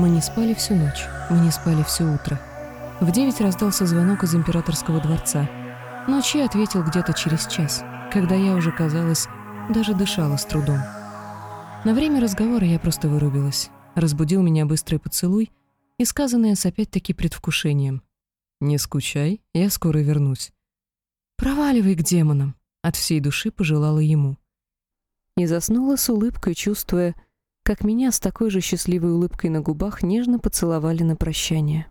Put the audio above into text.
Мы не спали всю ночь, мы не спали все утро. В девять раздался звонок из императорского дворца. Ночи ответил где-то через час, когда я уже, казалось, даже дышала с трудом. На время разговора я просто вырубилась. Разбудил меня быстрый поцелуй и сказанное с опять-таки предвкушением. «Не скучай, я скоро вернусь». «Проваливай к демонам», — от всей души пожелала ему. И заснула с улыбкой, чувствуя, как меня с такой же счастливой улыбкой на губах нежно поцеловали на прощание.